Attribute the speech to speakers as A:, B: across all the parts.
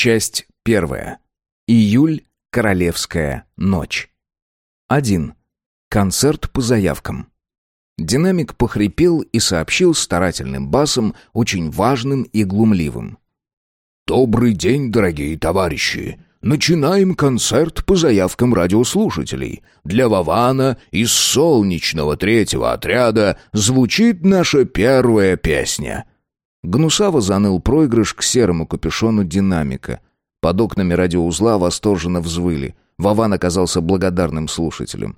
A: Часть первая. Июль. Королевская ночь. 1. Концерт по заявкам. Динамик похрипел и сообщил старательным басом, очень важным и глумливым.
B: «Добрый день, дорогие товарищи! Начинаем концерт по заявкам радиослушателей. Для Вавана из солнечного третьего отряда звучит наша первая песня».
A: Гнусаво заныл проигрыш к серому капюшону динамика. Под окнами радиоузла восторженно взвыли. Вован оказался благодарным слушателем.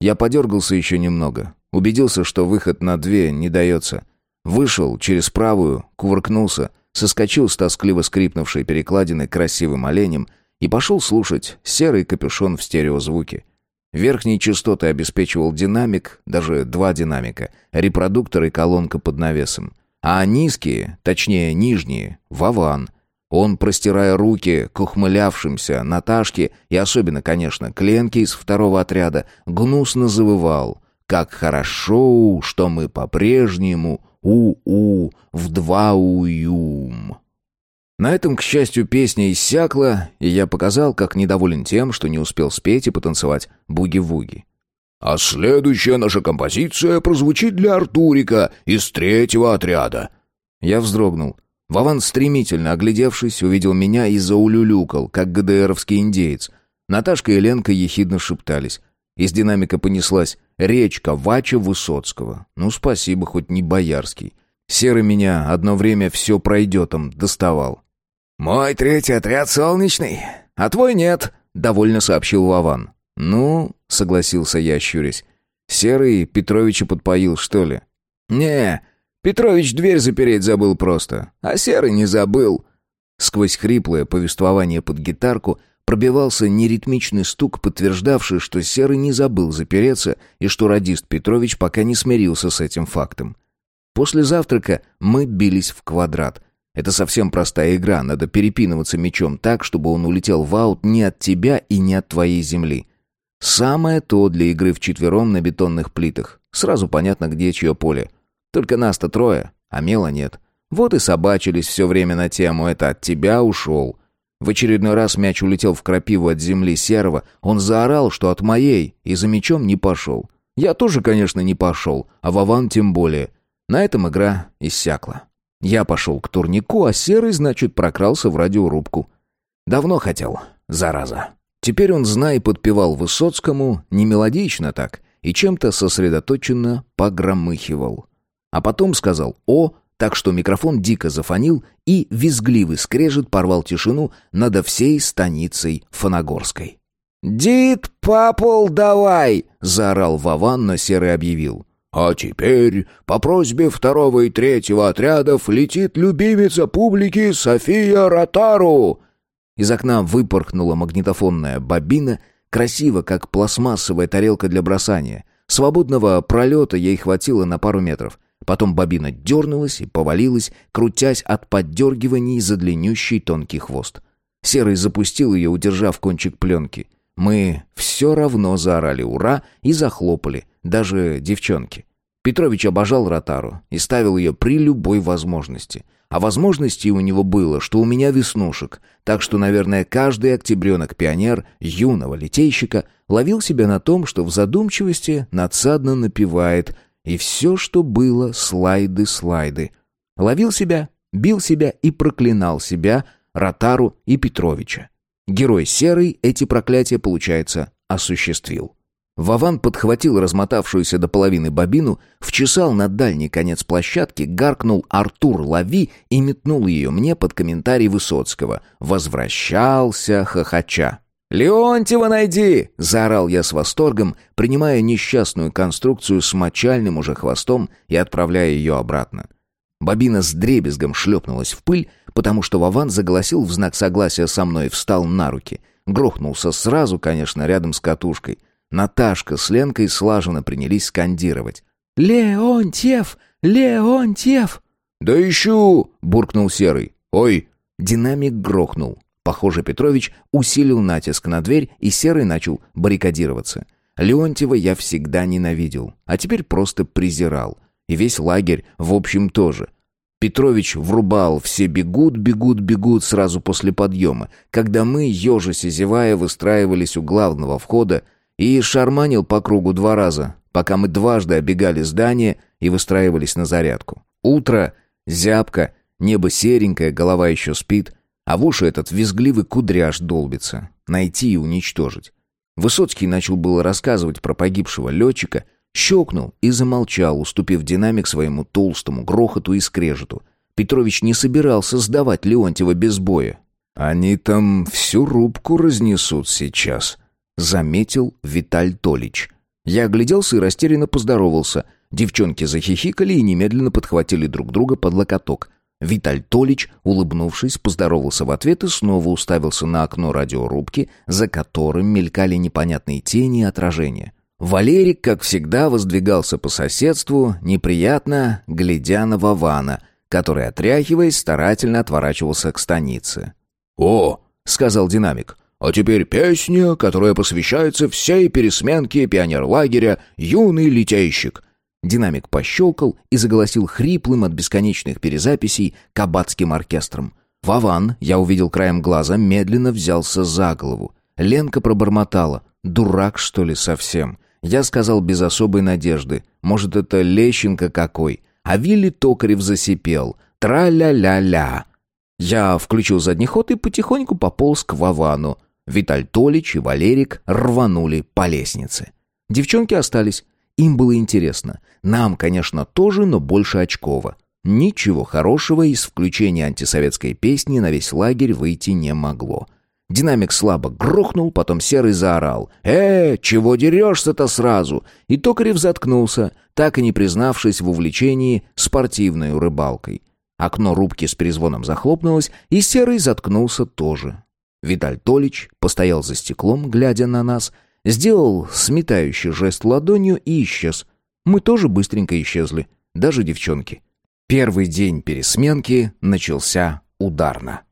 A: Я подергался еще немного. Убедился, что выход на две не дается. Вышел через правую, кувыркнулся, соскочил с тоскливо скрипнувшей перекладины красивым оленем и пошел слушать серый капюшон в стереозвуке. Верхние частоты обеспечивал динамик, даже два динамика, репродуктор и колонка под навесом. А низкие, точнее нижние, Вован. Он, простирая руки к ухмылявшимся Наташке и особенно, конечно, к Ленке из второго отряда, гнусно завывал. «Как хорошо, что мы по-прежнему у-у в два уюм». На этом, к счастью, песня иссякла, и я показал, как недоволен тем, что не успел спеть и потанцевать буги-вуги.
B: А следующая наша композиция прозвучит для Артурика из третьего отряда».
A: Я вздрогнул. Вован, стремительно оглядевшись, увидел меня и заулюлюкал, как ГДРовский индеец. Наташка и Ленка ехидно шептались. Из динамика понеслась речка Вача Высоцкого. Ну, спасибо, хоть не боярский. Серый меня одно время все пройдетом доставал.
C: «Мой третий отряд солнечный, а твой нет», — довольно сообщил Вован.
A: «Ну, — согласился я, щурясь. «Серый Петровича подпоил, что ли?»
C: «Не, Петрович дверь запереть забыл просто, а Серый не забыл».
A: Сквозь хриплое повествование под гитарку пробивался неритмичный стук, подтверждавший, что Серый не забыл запереться и что радист Петрович пока не смирился с этим фактом. После завтрака мы бились в квадрат. Это совсем простая игра, надо перепинываться мячом так, чтобы он улетел в аут не от тебя и не от твоей земли. Самое то для игры вчетвером на бетонных плитах. Сразу понятно, где чье поле. Только нас-то трое, а мела нет. Вот и собачились все время на тему «это от тебя ушел». В очередной раз мяч улетел в крапиву от земли серого, он заорал, что от моей, и за мячом не пошел. Я тоже, конечно, не пошел, а Вован тем более. На этом игра иссякла. Я пошел к турнику, а серый, значит, прокрался в радиорубку. Давно хотел, зараза. Теперь он, знай, подпевал Высоцкому, не мелодично так, и чем-то сосредоточенно погромыхивал. А потом сказал «О», так что микрофон дико зафонил, и визгливый скрежет порвал тишину над всей станицей Фоногорской.
C: «Дит, папул, давай!» — заорал Вован, но Серый объявил.
B: «А теперь, по просьбе второго и третьего отрядов, летит любимица публики София Ротару!»
A: Из окна выпорхнула магнитофонная бобина, красиво, как пластмассовая тарелка для бросания. Свободного пролета ей хватило на пару метров. Потом бобина дернулась и повалилась, крутясь от поддергиваний за длиннющий тонкий хвост. Серый запустил ее, удержав кончик пленки. Мы все равно заорали «Ура!» и захлопали, даже девчонки. Петрович обожал Ротару и ставил ее при любой возможности — а возможностей у него было, что у меня веснушек, так что, наверное, каждый октябренок-пионер, юного литейщика, ловил себя на том, что в задумчивости надсадно напевает, и все, что было, слайды-слайды. Ловил себя, бил себя и проклинал себя, Ротару и Петровича. Герой Серый эти проклятия, получается, осуществил. Вован подхватил размотавшуюся до половины бобину, вчесал на дальний конец площадки, гаркнул «Артур, лови!» и метнул ее мне под комментарий Высоцкого. Возвращался хохоча.
C: «Леонтьева найди!» — заорал я с восторгом, принимая несчастную конструкцию с мочальным уже хвостом и отправляя ее обратно.
A: Бобина с дребезгом шлепнулась в пыль, потому что Вован заголосил в знак согласия со мной и встал на руки. Грохнулся сразу, конечно, рядом с катушкой — Наташка с Ленкой слаженно принялись скандировать.
D: «Леонтьев! Леонтьев!»
B: «Да ищу!» — буркнул Серый. «Ой!»
A: Динамик грохнул. Похоже, Петрович усилил натиск на дверь, и Серый начал баррикадироваться. Леонтьева я всегда ненавидел, а теперь просто презирал. И весь лагерь, в общем, тоже. Петрович врубал «все бегут, бегут, бегут» сразу после подъема, когда мы, ежась и зевая, выстраивались у главного входа и шарманил по кругу два раза, пока мы дважды обегали здание и выстраивались на зарядку. Утро, зябко, небо серенькое, голова еще спит, а в уши этот визгливый кудряш долбится. Найти и уничтожить. Высоцкий начал было рассказывать про погибшего летчика — Щелкнул и замолчал, уступив динамик своему толстому грохоту и скрежету. Петрович не собирался сдавать Леонтьева без боя.
C: «Они там всю рубку разнесут сейчас», — заметил Виталь Толич.
A: Я огляделся и растерянно поздоровался. Девчонки захихикали и немедленно подхватили друг друга под локоток. Виталь Толич, улыбнувшись, поздоровался в ответ и снова уставился на окно радиорубки, за которым мелькали непонятные тени и отражения. Валерик, как всегда, воздвигался по соседству, неприятно глядя на Вована, который, отряхиваясь, старательно отворачивался к станице.
B: «О!» — сказал динамик. «А теперь песня, которая посвящается всей пересменке пионерлагеря «Юный летейщик».
A: Динамик пощелкал и заголосил хриплым от бесконечных перезаписей кабацким оркестром. Вован, я увидел краем глаза, медленно взялся за голову. Ленка пробормотала. «Дурак, что ли, совсем?» Я сказал без особой надежды. Может, это Лещенко какой. А Вилли Токарев засипел. Тра-ля-ля-ля. Я включил задний ход и потихоньку пополз к Вовану. Виталь Толич и Валерик рванули по лестнице. Девчонки остались. Им было интересно. Нам, конечно, тоже, но больше очково. Ничего хорошего из включения антисоветской песни на весь лагерь выйти не могло. Динамик слабо грохнул, потом Серый заорал. «Э, чего дерешься-то сразу?» И Токарев заткнулся, так и не признавшись в увлечении спортивной рыбалкой. Окно рубки с перезвоном захлопнулось, и Серый заткнулся тоже. Виталь Толич постоял за стеклом, глядя на нас, сделал сметающий жест ладонью и исчез. Мы тоже быстренько исчезли, даже девчонки. Первый день пересменки начался ударно.